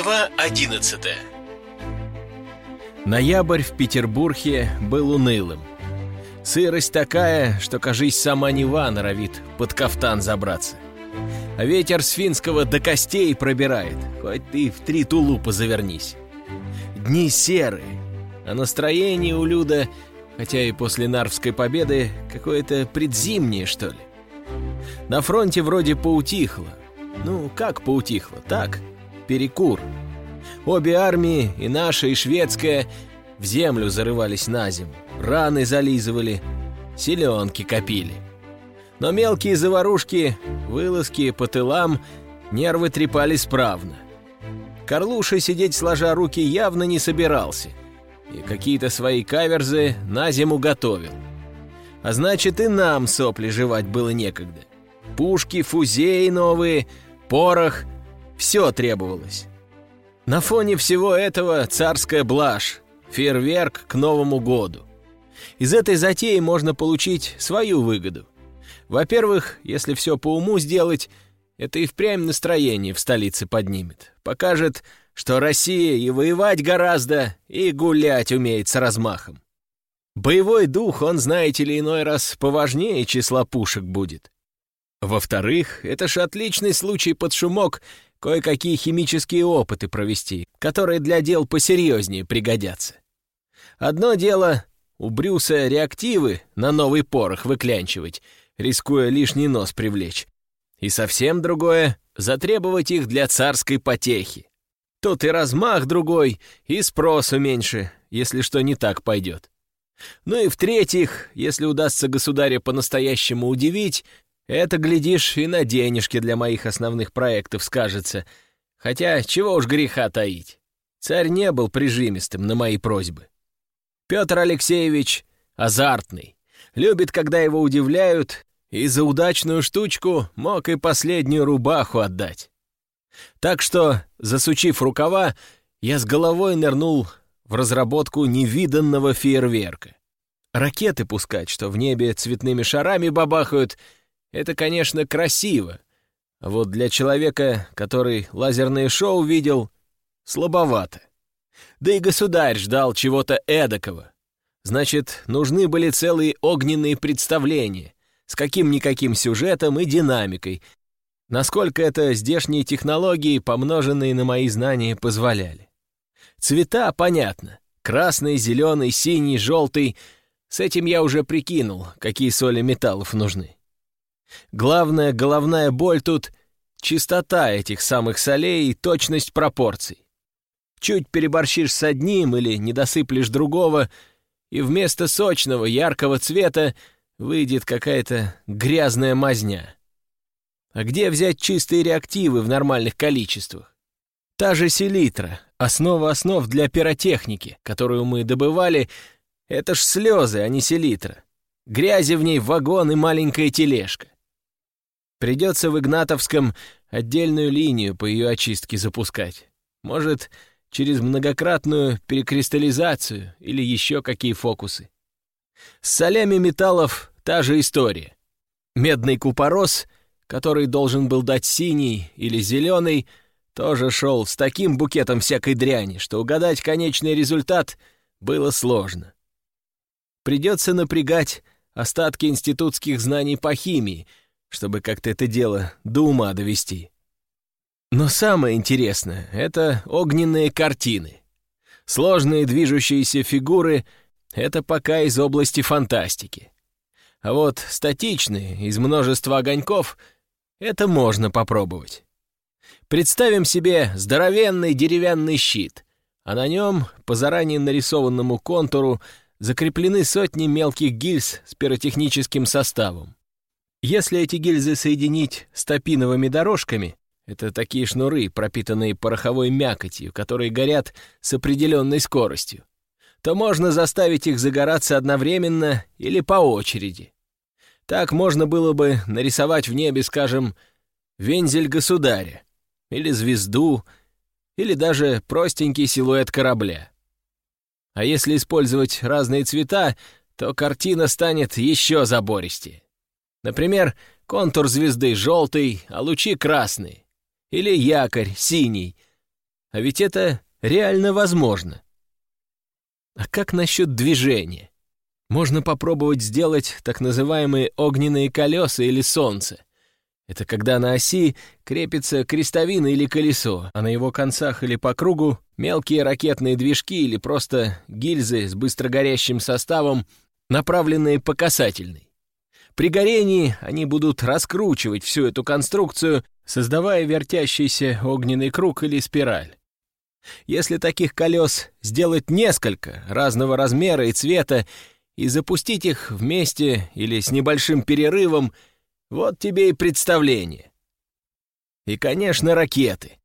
Глава 11 Ноябрь в Петербурге был унылым. Сырость такая, что, кажись, сама Нева норовит под кафтан забраться. А ветер с финского до костей пробирает, хоть ты в три тулупа завернись. Дни серые, а настроение у Люда, хотя и после Нарвской победы, какое-то предзимнее, что ли. На фронте вроде поутихло. Ну, как поутихло? Так, перекур. Обе армии, и наша, и шведская, в землю зарывались на зиму, раны зализывали, селенки копили. Но мелкие заварушки, вылазки по тылам, нервы трепали справно. Карлуша сидеть сложа руки явно не собирался, и какие-то свои каверзы на зиму готовил. А значит, и нам сопли жевать было некогда. Пушки, фузеи новые, порох — все требовалось. На фоне всего этого царская блажь, фейерверк к Новому году. Из этой затеи можно получить свою выгоду. Во-первых, если все по уму сделать, это и впрямь настроение в столице поднимет. Покажет, что Россия и воевать гораздо, и гулять умеет с размахом. Боевой дух, он, знаете ли, иной раз поважнее числа пушек будет. Во-вторых, это ж отличный случай под шумок кое-какие химические опыты провести, которые для дел посерьезнее пригодятся. Одно дело у Брюса реактивы на новый порох выклянчивать, рискуя лишний нос привлечь. И совсем другое — затребовать их для царской потехи. Тут и размах другой, и спросу меньше, если что не так пойдет. Ну и в-третьих, если удастся государя по-настоящему удивить, это, глядишь, и на денежки для моих основных проектов скажется. Хотя, чего уж греха таить. Царь не был прижимистым на мои просьбы. Петр Алексеевич азартный, любит, когда его удивляют, и за удачную штучку мог и последнюю рубаху отдать. Так что, засучив рукава, я с головой нырнул в разработку невиданного фейерверка. Ракеты пускать, что в небе цветными шарами бабахают — это, конечно, красиво. Вот для человека, который лазерное шоу видел, слабовато. Да и государь ждал чего-то эдакого. Значит, нужны были целые огненные представления с каким-никаким сюжетом и динамикой, насколько это здешние технологии, помноженные на мои знания, позволяли. Цвета, понятно. Красный, зеленый, синий, желтый. С этим я уже прикинул, какие соли металлов нужны. Главная головная боль тут — чистота этих самых солей и точность пропорций. Чуть переборщишь с одним или недосыплешь другого, и вместо сочного яркого цвета выйдет какая-то грязная мазня. А где взять чистые реактивы в нормальных количествах? Та же селитра, основа основ для пиротехники, которую мы добывали, это ж слезы, а не селитра. Грязи в ней вагон и маленькая тележка. Придется в Игнатовском отдельную линию по ее очистке запускать. Может, через многократную перекристаллизацию или еще какие фокусы. С солями металлов та же история. Медный купорос, который должен был дать синий или зеленый, тоже шел с таким букетом всякой дряни, что угадать конечный результат было сложно. Придется напрягать остатки институтских знаний по химии — чтобы как-то это дело до ума довести. Но самое интересное — это огненные картины. Сложные движущиеся фигуры — это пока из области фантастики. А вот статичные, из множества огоньков — это можно попробовать. Представим себе здоровенный деревянный щит, а на нем, по заранее нарисованному контуру, закреплены сотни мелких гильз с пиротехническим составом. Если эти гильзы соединить с топиновыми дорожками, это такие шнуры, пропитанные пороховой мякотью, которые горят с определенной скоростью, то можно заставить их загораться одновременно или по очереди. Так можно было бы нарисовать в небе, скажем, вензель государя, или звезду, или даже простенький силуэт корабля. А если использовать разные цвета, то картина станет еще забористее. Например, контур звезды желтый, а лучи красные. Или якорь синий. А ведь это реально возможно. А как насчет движения? Можно попробовать сделать так называемые огненные колеса или солнце. Это когда на оси крепится крестовина или колесо, а на его концах или по кругу мелкие ракетные движки или просто гильзы с быстрогорящим составом, направленные по касательной. При горении они будут раскручивать всю эту конструкцию, создавая вертящийся огненный круг или спираль. Если таких колес сделать несколько, разного размера и цвета, и запустить их вместе или с небольшим перерывом — вот тебе и представление. И, конечно, ракеты.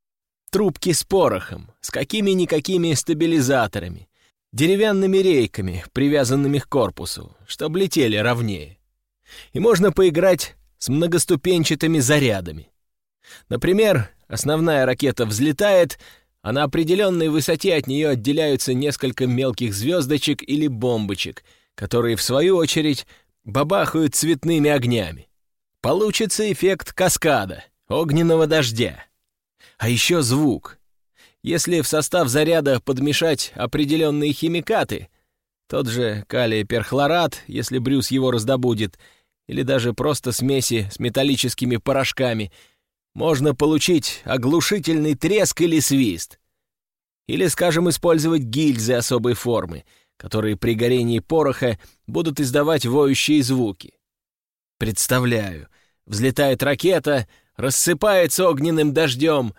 Трубки с порохом, с какими-никакими стабилизаторами, деревянными рейками, привязанными к корпусу, чтобы летели ровнее. И можно поиграть с многоступенчатыми зарядами. Например, основная ракета взлетает, а на определенной высоте от нее отделяются несколько мелких звездочек или бомбочек, которые, в свою очередь, бабахают цветными огнями. Получится эффект каскада, огненного дождя. А еще звук. Если в состав заряда подмешать определенные химикаты, тот же калий перхлорат, если Брюс его раздобудет, или даже просто смеси с металлическими порошками, можно получить оглушительный треск или свист. Или, скажем, использовать гильзы особой формы, которые при горении пороха будут издавать воющие звуки. Представляю, взлетает ракета, рассыпается огненным дождем,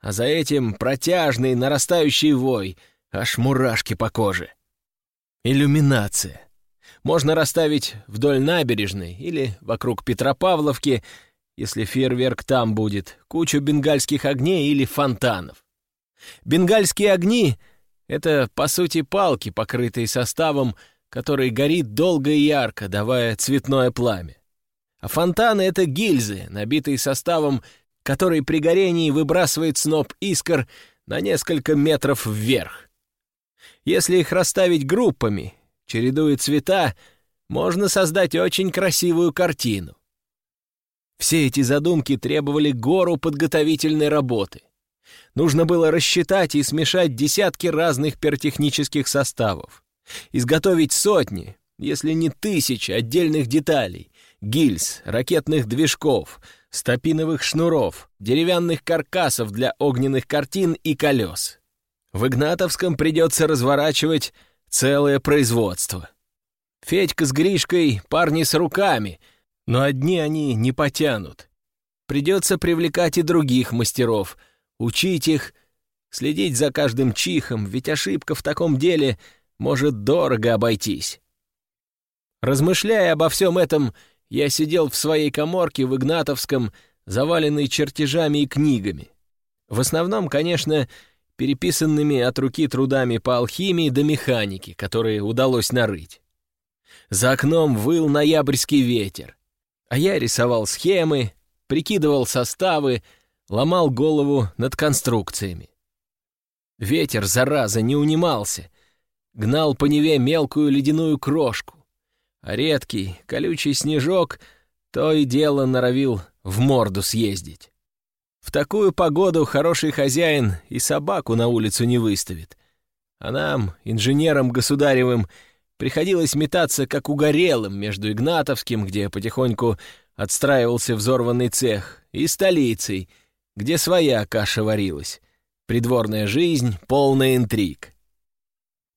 а за этим протяжный нарастающий вой, аж мурашки по коже. Иллюминация. Можно расставить вдоль набережной или вокруг Петропавловки, если фейерверк там будет, кучу бенгальских огней или фонтанов. Бенгальские огни — это, по сути, палки, покрытые составом, который горит долго и ярко, давая цветное пламя. А фонтаны — это гильзы, набитые составом, который при горении выбрасывает сноп искр на несколько метров вверх. Если их расставить группами, чередуя цвета, можно создать очень красивую картину. Все эти задумки требовали гору подготовительной работы. Нужно было рассчитать и смешать десятки разных пертехнических составов, изготовить сотни, если не тысячи отдельных деталей, гильз, ракетных движков, стопиновых шнуров, деревянных каркасов для огненных картин и колес. В Игнатовском придется разворачивать целое производство. Федька с Гришкой — парни с руками, но одни они не потянут. Придется привлекать и других мастеров, учить их, следить за каждым чихом, ведь ошибка в таком деле может дорого обойтись. Размышляя обо всем этом, я сидел в своей коморке в Игнатовском, заваленной чертежами и книгами. В основном, конечно, переписанными от руки трудами по алхимии до механики, которые удалось нарыть. За окном выл ноябрьский ветер, а я рисовал схемы, прикидывал составы, ломал голову над конструкциями. Ветер, зараза, не унимался, гнал по Неве мелкую ледяную крошку а редкий, колючий снежок то и дело норовил в морду съездить. В такую погоду хороший хозяин и собаку на улицу не выставит. А нам, инженерам государевым, приходилось метаться как угорелым между Игнатовским, где потихоньку отстраивался взорванный цех, и столицей, где своя каша варилась. Придворная жизнь, полная интриг.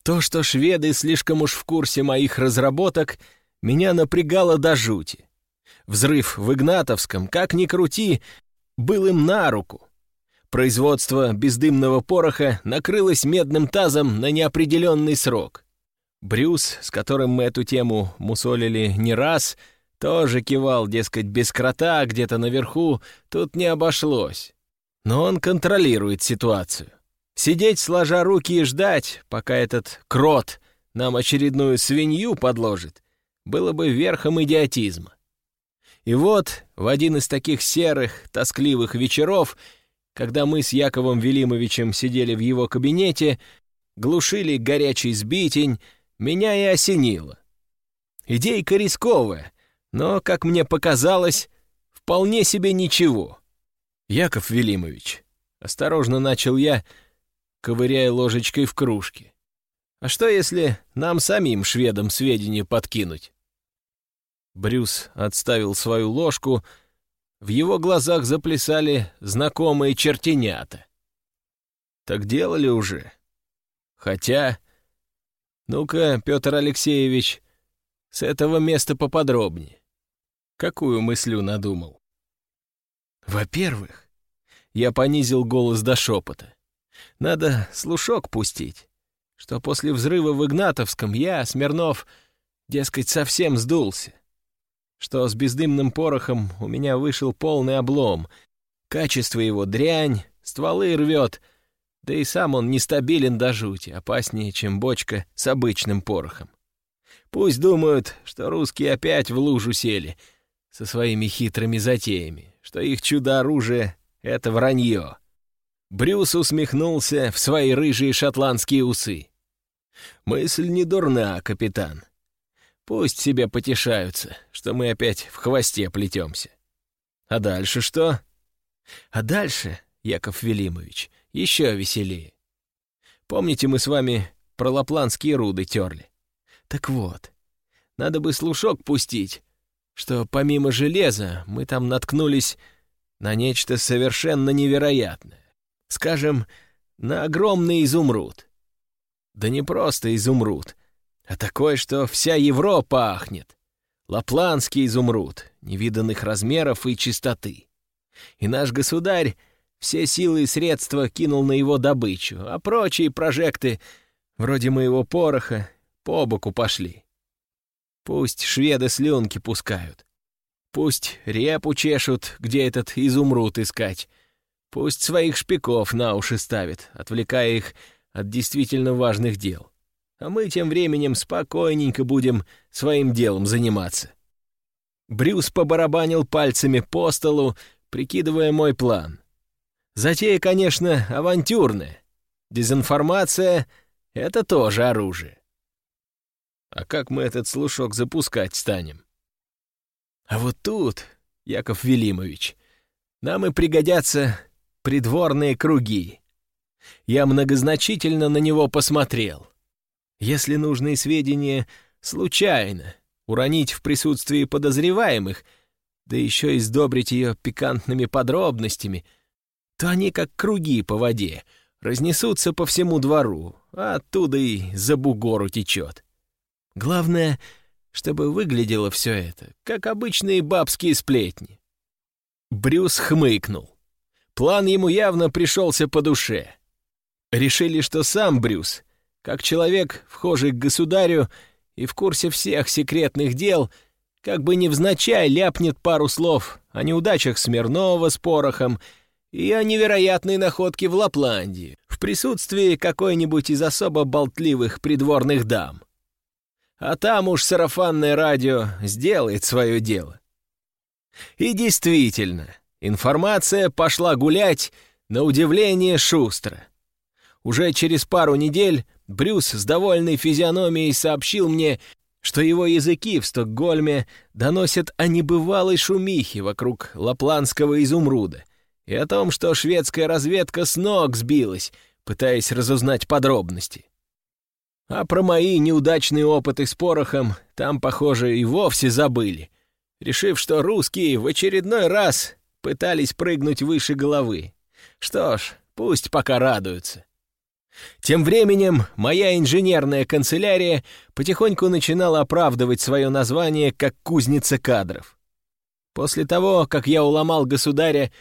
То, что шведы слишком уж в курсе моих разработок, меня напрягало до жути. Взрыв в Игнатовском, как ни крути, был им на руку. Производство бездымного пороха накрылось медным тазом на неопределенный срок. Брюс, с которым мы эту тему мусолили не раз, тоже кивал, дескать, без крота где-то наверху тут не обошлось. Но он контролирует ситуацию. Сидеть сложа руки и ждать, пока этот крот нам очередную свинью подложит, было бы верхом идиотизма. И вот в один из таких серых, тоскливых вечеров, когда мы с Яковом Велимовичем сидели в его кабинете, глушили горячий сбитень, меня и осенило. Идейка рисковая, но, как мне показалось, вполне себе ничего. «Яков Велимович», — осторожно начал я, — ковыряя ложечкой в кружке. «А что, если нам самим шведам сведения подкинуть?» Брюс отставил свою ложку, в его глазах заплясали знакомые чертенята. «Так делали уже. Хотя...» «Ну-ка, Петр Алексеевич, с этого места поподробнее. Какую мыслю надумал?» «Во-первых, я понизил голос до шепота. Надо слушок пустить, что после взрыва в Игнатовском я, Смирнов, дескать, совсем сдулся. Что с бездымным порохом у меня вышел полный облом. Качество его дрянь, стволы рвет, да и сам он нестабилен до жути, опаснее, чем бочка с обычным порохом. Пусть думают, что русские опять в лужу сели со своими хитрыми затеями, что их чудо-оружие — это вранье. Брюс усмехнулся в свои рыжие шотландские усы. «Мысль не дурна, капитан. Пусть себе потешаются, что мы опять в хвосте плетемся. А дальше что?» «А дальше, Яков Велимович, еще веселее. Помните, мы с вами про лапландские руды терли? Так вот, надо бы слушок пустить, что помимо железа мы там наткнулись на нечто совершенно невероятное. Скажем, на огромный изумруд. Да не просто изумруд, а такой, что вся Европа ахнет. Лапландский изумруд, невиданных размеров и чистоты. И наш государь все силы и средства кинул на его добычу, а прочие прожекты, вроде моего пороха, по боку пошли. Пусть шведы слюнки пускают. Пусть репу чешут, где этот изумруд искать, Пусть своих шпиков на уши ставит, отвлекая их от действительно важных дел. А мы тем временем спокойненько будем своим делом заниматься. Брюс побарабанил пальцами по столу, прикидывая мой план. Затея, конечно, авантюрная. Дезинформация — это тоже оружие. А как мы этот слушок запускать станем? А вот тут, Яков Велимович, нам и пригодятся придворные круги. Я многозначительно на него посмотрел. Если нужные сведения случайно уронить в присутствии подозреваемых, да еще и сдобрить ее пикантными подробностями, то они, как круги по воде, разнесутся по всему двору, а оттуда и за бугор утечет. Главное, чтобы выглядело все это, как обычные бабские сплетни. Брюс хмыкнул. План ему явно пришелся по душе. Решили, что сам Брюс, как человек, вхожий к государю и в курсе всех секретных дел, как бы невзначай ляпнет пару слов о неудачах Смирнова с порохом и о невероятной находке в Лапландии в присутствии какой-нибудь из особо болтливых придворных дам. А там уж сарафанное радио сделает свое дело. И действительно, Информация пошла гулять, на удивление, шустро. Уже через пару недель Брюс с довольной физиономией сообщил мне, что его языки в Стокгольме доносят о небывалой шумихе вокруг лапландского изумруда и о том, что шведская разведка с ног сбилась, пытаясь разузнать подробности. А про мои неудачные опыты с порохом там, похоже, и вовсе забыли, решив, что русские в очередной раз пытались прыгнуть выше головы. Что ж, пусть пока радуются. Тем временем моя инженерная канцелярия потихоньку начинала оправдывать свое название как кузница кадров. После того, как я уломал государя,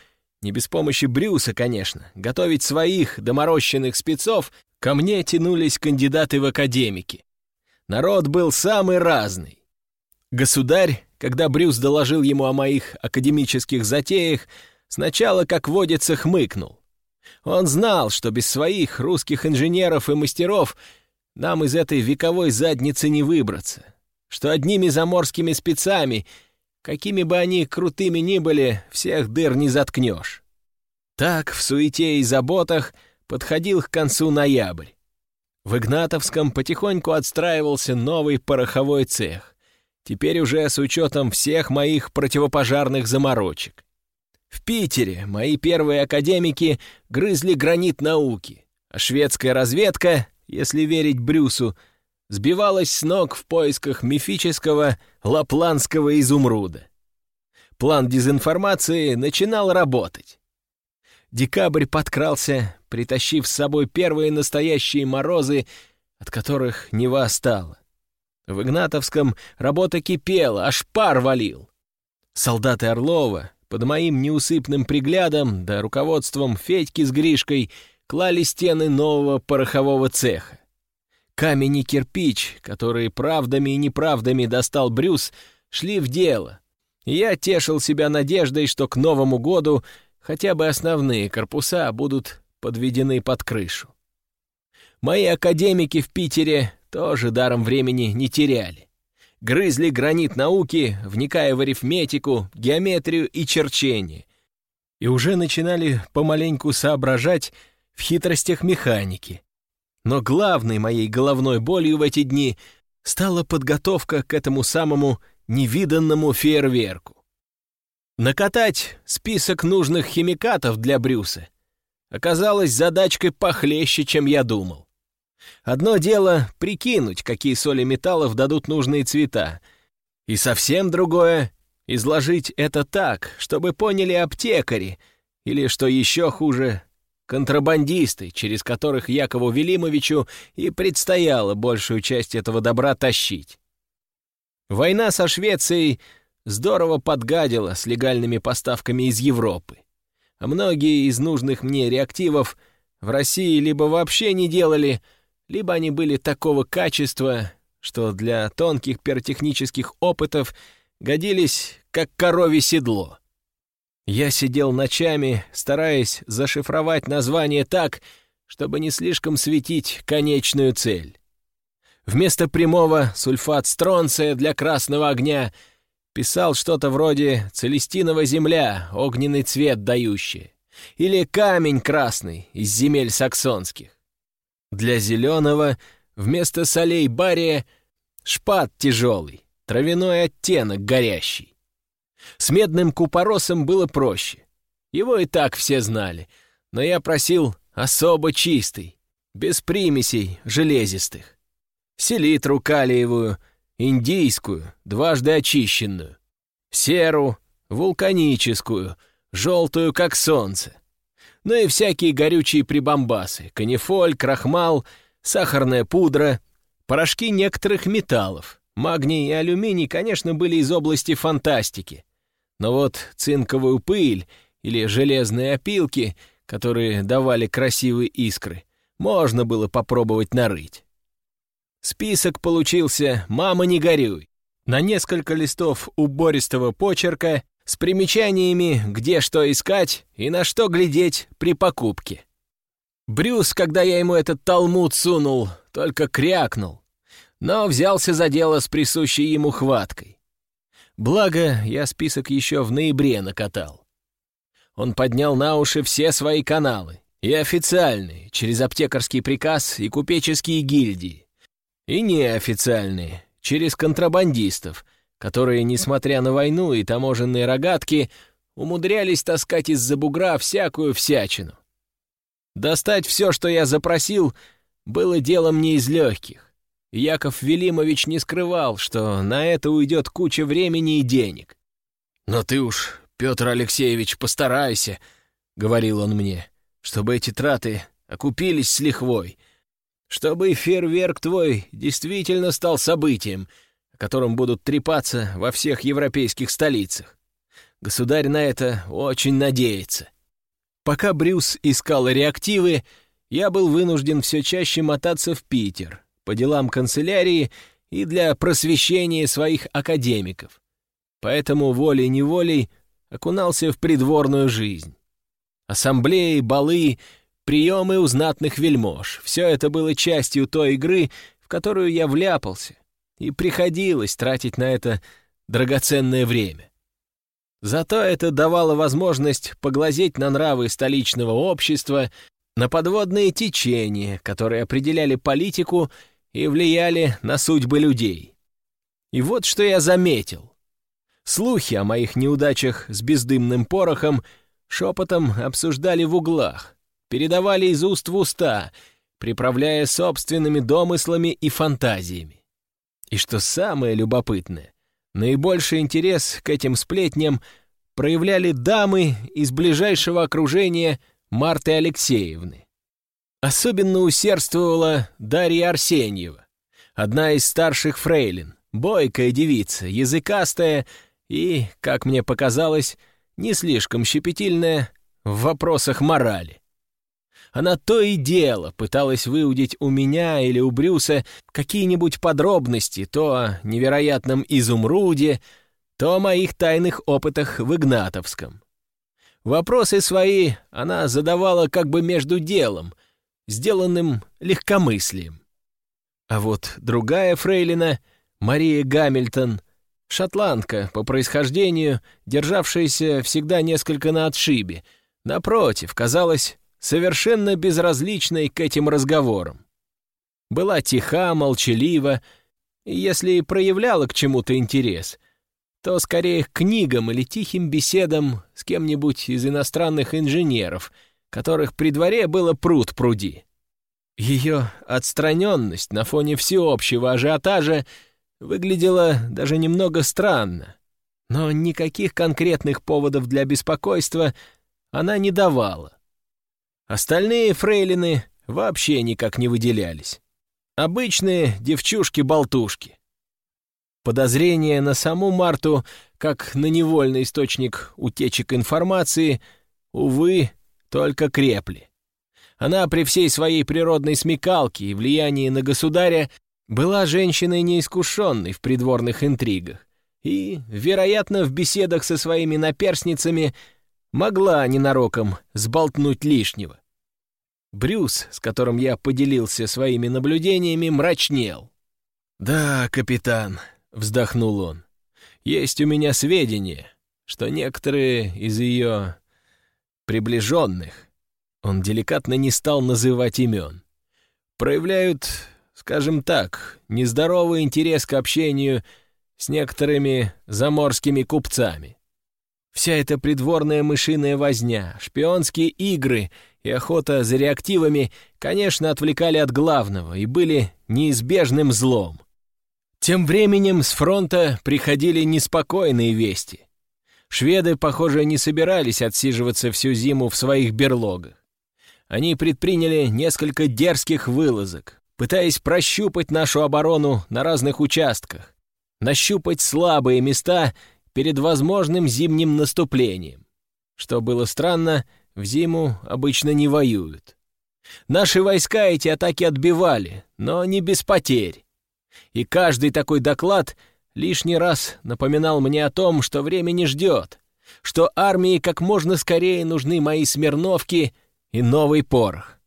не без помощи Брюса, конечно, готовить своих доморощенных спецов, ко мне тянулись кандидаты в академики. Народ был самый разный. Государь когда Брюс доложил ему о моих академических затеях, сначала, как водится, хмыкнул. Он знал, что без своих русских инженеров и мастеров нам из этой вековой задницы не выбраться, что одними заморскими спецами, какими бы они крутыми ни были, всех дыр не заткнешь. Так, в суете и заботах, подходил к концу ноябрь. В Игнатовском потихоньку отстраивался новый пороховой цех. Теперь уже с учетом всех моих противопожарных заморочек. В Питере мои первые академики грызли гранит науки, А шведская разведка, если верить Брюсу, сбивалась с ног в поисках мифического лапландского изумруда. План дезинформации начинал работать. Декабрь подкрался, притащив с собой первые настоящие морозы, от которых Нева стала. В Игнатовском работа кипела, аж пар валил. Солдаты Орлова под моим неусыпным приглядом да руководством Федьки с Гришкой клали стены нового порохового цеха. Камень и кирпич, которые правдами и неправдами достал Брюс, шли в дело. Я тешил себя надеждой, что к Новому году хотя бы основные корпуса будут подведены под крышу. Мои академики в Питере тоже даром времени не теряли. Грызли гранит науки, вникая в арифметику, геометрию и черчение. И уже начинали помаленьку соображать в хитростях механики. Но главной моей головной болью в эти дни стала подготовка к этому самому невиданному фейерверку. Накатать список нужных химикатов для Брюса оказалось задачкой похлеще, чем я думал. Одно дело — прикинуть, какие соли металлов дадут нужные цвета, и совсем другое — изложить это так, чтобы поняли аптекари, или, что еще хуже, контрабандисты, через которых Якову Велимовичу и предстояло большую часть этого добра тащить. Война со Швецией здорово подгадила с легальными поставками из Европы, многие из нужных мне реактивов в России либо вообще не делали, либо они были такого качества, что для тонких пиротехнических опытов годились как коровье седло. Я сидел ночами, стараясь зашифровать название так, чтобы не слишком светить конечную цель. Вместо прямого сульфат стронция для красного огня писал что-то вроде «Целестинова земля, огненный цвет дающий» или «Камень красный из земель саксонских». Для зеленого вместо солей бария шпат тяжелый, травяной оттенок горящий. С медным купоросом было проще. Его и так все знали, но я просил особо чистый, без примесей железистых. Селитру калиевую, индийскую, дважды очищенную, серу, вулканическую, желтую, как солнце, ну и всякие горючие прибамбасы, канифоль, крахмал, сахарная пудра, порошки некоторых металлов. Магний и алюминий, конечно, были из области фантастики. Но вот цинковую пыль или железные опилки, которые давали красивые искры, можно было попробовать нарыть. Список получился «Мама, не горюй». На несколько листов убористого почерка с примечаниями, где что искать и на что глядеть при покупке. Брюс, когда я ему этот талмуд сунул, только крякнул, но взялся за дело с присущей ему хваткой. Благо, я список еще в ноябре накатал. Он поднял на уши все свои каналы, и официальные, через аптекарский приказ и купеческие гильдии, и неофициальные, через контрабандистов — которые, несмотря на войну и таможенные рогатки, умудрялись таскать из-за бугра всякую всячину. Достать все, что я запросил, было делом не из легких. Яков Велимович не скрывал, что на это уйдет куча времени и денег. «Но ты уж, Петр Алексеевич, постарайся», — говорил он мне, «чтобы эти траты окупились с лихвой, чтобы фейерверк твой действительно стал событием — котором будут трепаться во всех европейских столицах. Государь на это очень надеется. Пока Брюс искал реактивы, я был вынужден все чаще мотаться в Питер по делам канцелярии и для просвещения своих академиков. Поэтому волей-неволей окунался в придворную жизнь. Ассамблеи, балы, приемы у знатных вельмож — все это было частью той игры, в которую я вляпался, и приходилось тратить на это драгоценное время. Зато это давало возможность поглазеть на нравы столичного общества, на подводные течения, которые определяли политику и влияли на судьбы людей. И вот что я заметил. Слухи о моих неудачах с бездымным порохом шепотом обсуждали в углах, передавали из уст в уста, приправляя собственными домыслами и фантазиями. И что самое любопытное, наибольший интерес к этим сплетням проявляли дамы из ближайшего окружения Марты Алексеевны. Особенно усердствовала Дарья Арсеньева, одна из старших фрейлин, бойкая девица, языкастая и, как мне показалось, не слишком щепетильная в вопросах морали. Она то и дело пыталась выудить у меня или у Брюса какие-нибудь подробности то о невероятном изумруде, то о моих тайных опытах в Игнатовском. Вопросы свои она задавала как бы между делом, сделанным легкомыслием. А вот другая фрейлина, Мария Гамильтон, шотландка по происхождению, державшаяся всегда несколько на отшибе, напротив, казалась совершенно безразличной к этим разговорам. Была тиха, молчалива, и если и проявляла к чему-то интерес, то скорее к книгам или тихим беседам с кем-нибудь из иностранных инженеров, которых при дворе было пруд пруди. Ее отстраненность на фоне всеобщего ажиотажа выглядела даже немного странно, но никаких конкретных поводов для беспокойства она не давала. Остальные фрейлины вообще никак не выделялись. Обычные девчушки-болтушки. Подозрения на саму Марту, как на невольный источник утечек информации, увы, только крепли. Она при всей своей природной смекалке и влиянии на государя была женщиной неискушенной в придворных интригах и, вероятно, в беседах со своими наперсницами могла ненароком сболтнуть лишнего. Брюс, с которым я поделился своими наблюдениями, мрачнел. «Да, капитан», — вздохнул он, — «есть у меня сведения, что некоторые из ее приближенных он деликатно не стал называть имен. Проявляют, скажем так, нездоровый интерес к общению с некоторыми заморскими купцами. Вся эта придворная мышиная возня, шпионские игры и охота за реактивами, конечно, отвлекали от главного и были неизбежным злом. Тем временем с фронта приходили неспокойные вести. Шведы, похоже, не собирались отсиживаться всю зиму в своих берлогах они предприняли несколько дерзких вылазок, пытаясь прощупать нашу оборону на разных участках, нащупать слабые места перед возможным зимним наступлением. Что было странно, в зиму обычно не воюют. Наши войска эти атаки отбивали, но не без потерь. И каждый такой доклад лишний раз напоминал мне о том, что время не ждет, что армии как можно скорее нужны мои Смирновки — и новый порох.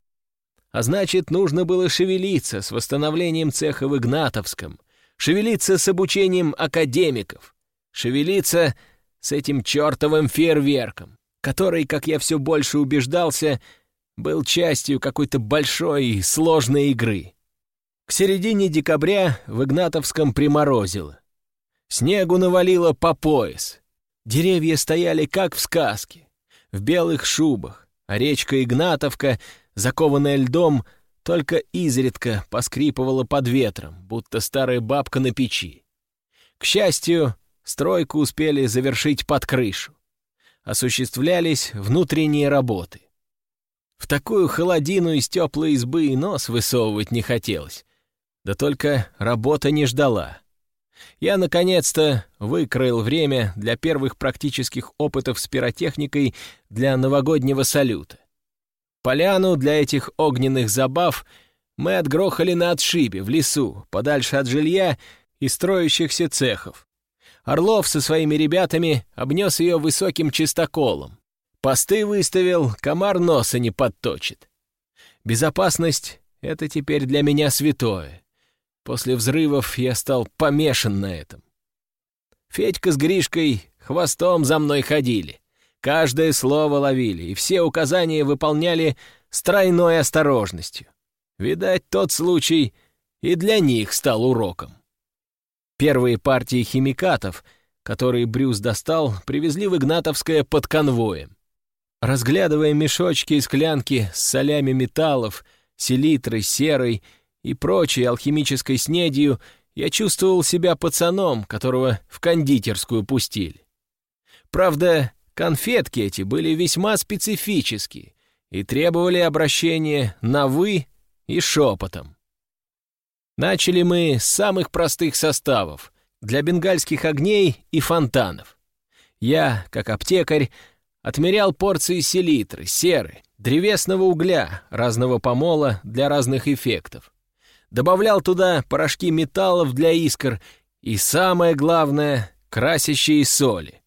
А значит, нужно было шевелиться с восстановлением цеха в Игнатовском, шевелиться с обучением академиков, шевелиться с этим чертовым фейерверком, который, как я все больше убеждался, был частью какой-то большой и сложной игры. К середине декабря в Игнатовском приморозило. Снегу навалило по пояс. Деревья стояли как в сказке, в белых шубах, а речка Игнатовка, закованная льдом, только изредка поскрипывала под ветром, будто старая бабка на печи. К счастью, стройку успели завершить под крышу. Осуществлялись внутренние работы. В такую холодину из теплой избы и нос высовывать не хотелось. Да только работа не ждала. Я, наконец-то, выкроил время для первых практических опытов с пиротехникой для новогоднего салюта. Поляну для этих огненных забав мы отгрохали на отшибе, в лесу, подальше от жилья и строящихся цехов. Орлов со своими ребятами обнес ее высоким чистоколом. Посты выставил, комар носа не подточит. Безопасность — это теперь для меня святое. После взрывов я стал помешан на этом. Федька с Гришкой хвостом за мной ходили. Каждое слово ловили, и все указания выполняли с тройной осторожностью. Видать, тот случай и для них стал уроком. Первые партии химикатов, которые Брюс достал, привезли в Игнатовское под конвоем. Разглядывая мешочки и склянки с солями металлов, селитрой, серой и прочей алхимической снедью, я чувствовал себя пацаном, которого в кондитерскую пустили. Правда, конфетки эти были весьма специфические и требовали обращения на «вы» и шепотом. Начали мы с самых простых составов для бенгальских огней и фонтанов. Я, как аптекарь, отмерял порции селитры, серы, древесного угля, разного помола для разных эффектов. Добавлял туда порошки металлов для искр и, самое главное, красящие соли.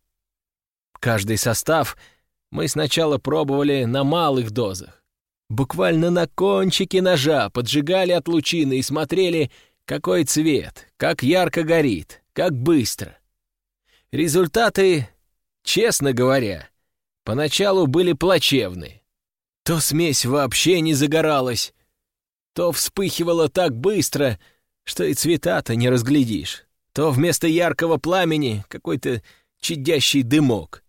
Каждый состав мы сначала пробовали на малых дозах. Буквально на кончике ножа поджигали от лучины и смотрели, какой цвет, как ярко горит, как быстро. Результаты, честно говоря, поначалу были плачевны. То смесь вообще не загоралась, то вспыхивала так быстро, что и цвета-то не разглядишь, то вместо яркого пламени какой-то чадящий дымок.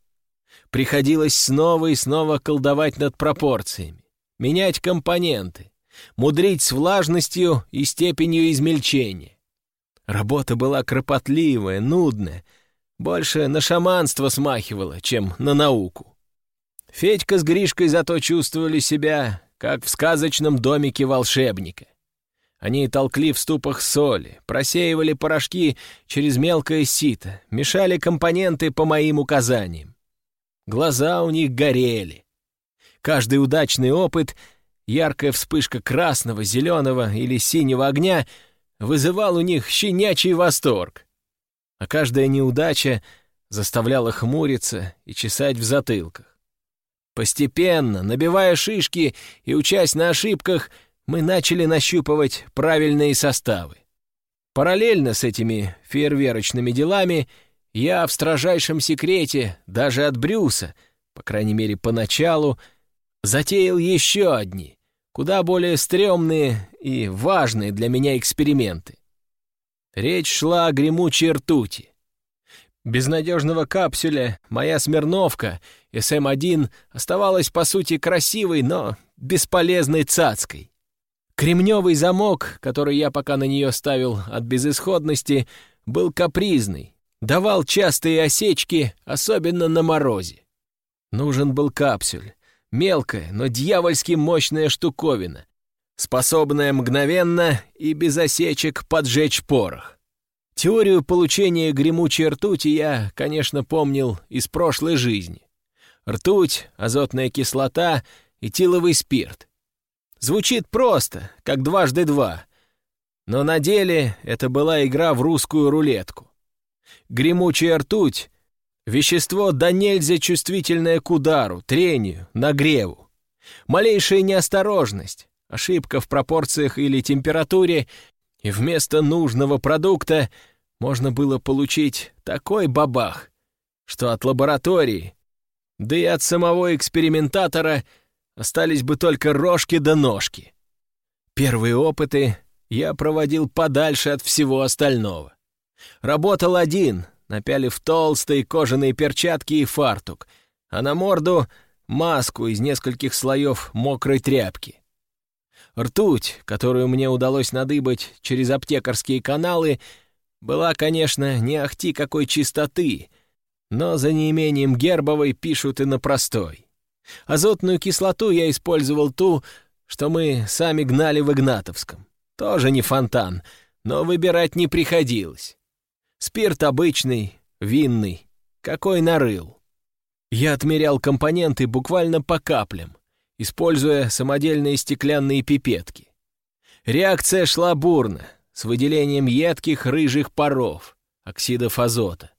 Приходилось снова и снова колдовать над пропорциями, менять компоненты, мудрить с влажностью и степенью измельчения. Работа была кропотливая, нудная, больше на шаманство смахивала, чем на науку. Федька с Гришкой зато чувствовали себя, как в сказочном домике волшебника. Они толкли в ступах соли, просеивали порошки через мелкое сито, мешали компоненты по моим указаниям. Глаза у них горели. Каждый удачный опыт, яркая вспышка красного, зеленого или синего огня вызывал у них щенячий восторг. А каждая неудача заставляла хмуриться и чесать в затылках. Постепенно, набивая шишки и учась на ошибках, мы начали нащупывать правильные составы. Параллельно с этими фейерверочными делами — я в строжайшем секрете, даже от Брюса, по крайней мере, поначалу, затеял еще одни, куда более стрёмные и важные для меня эксперименты. Речь шла о гремучей ртути. Безнадежного капсюля моя Смирновка СМ-1 оставалась, по сути, красивой, но бесполезной цацкой. Кремневый замок, который я пока на нее ставил от безысходности, был капризный, давал частые осечки, особенно на морозе. Нужен был капсюль, мелкая, но дьявольски мощная штуковина, способная мгновенно и без осечек поджечь порох. Теорию получения гремучей ртути я, конечно, помнил из прошлой жизни. Ртуть, азотная кислота и тиловый спирт. Звучит просто, как дважды два, но на деле это была игра в русскую рулетку. Гремучая ртуть — вещество да нельзя чувствительное к удару, трению, нагреву. Малейшая неосторожность, ошибка в пропорциях или температуре, и вместо нужного продукта можно было получить такой бабах, что от лаборатории, да и от самого экспериментатора остались бы только рожки да ножки. Первые опыты я проводил подальше от всего остального. Работал один, напялив толстые кожаные перчатки и фартук, а на морду — маску из нескольких слоев мокрой тряпки. Ртуть, которую мне удалось надыбать через аптекарские каналы, была, конечно, не ахти какой чистоты, но за неимением гербовой пишут и на простой. Азотную кислоту я использовал ту, что мы сами гнали в Игнатовском. Тоже не фонтан, но выбирать не приходилось. Спирт обычный, винный, какой нарыл. Я отмерял компоненты буквально по каплям, используя самодельные стеклянные пипетки. Реакция шла бурно, с выделением едких рыжих паров, оксидов азота.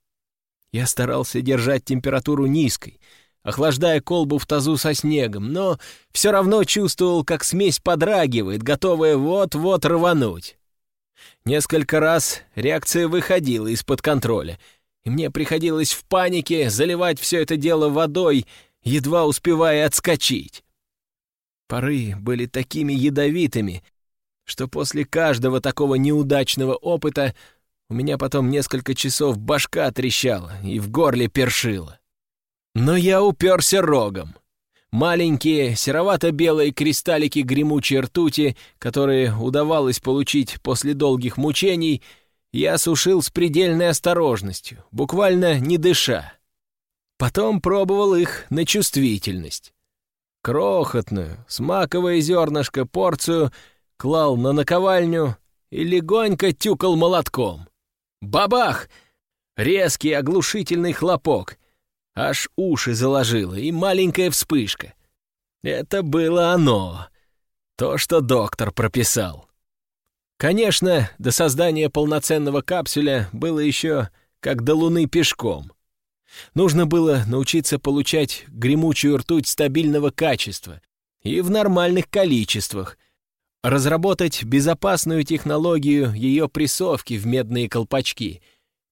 Я старался держать температуру низкой, охлаждая колбу в тазу со снегом, но все равно чувствовал, как смесь подрагивает, готовая вот-вот рвануть. Несколько раз реакция выходила из-под контроля, и мне приходилось в панике заливать все это дело водой, едва успевая отскочить. Пары были такими ядовитыми, что после каждого такого неудачного опыта у меня потом несколько часов башка трещала и в горле першила. Но я уперся рогом. Маленькие серовато-белые кристаллики гремучей ртути, которые удавалось получить после долгих мучений, я сушил с предельной осторожностью, буквально не дыша. Потом пробовал их на чувствительность. Крохотную, смаковое зернышко порцию клал на наковальню и легонько тюкал молотком. Бабах! Резкий оглушительный хлопок. Аж уши заложило, и маленькая вспышка. Это было оно. То, что доктор прописал. Конечно, до создания полноценного капсуля было еще как до Луны пешком. Нужно было научиться получать гремучую ртуть стабильного качества и в нормальных количествах, разработать безопасную технологию ее прессовки в медные колпачки,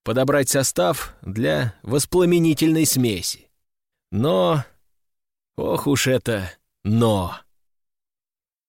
подобрать состав для воспламенительной смеси. Но... Ох уж это «но».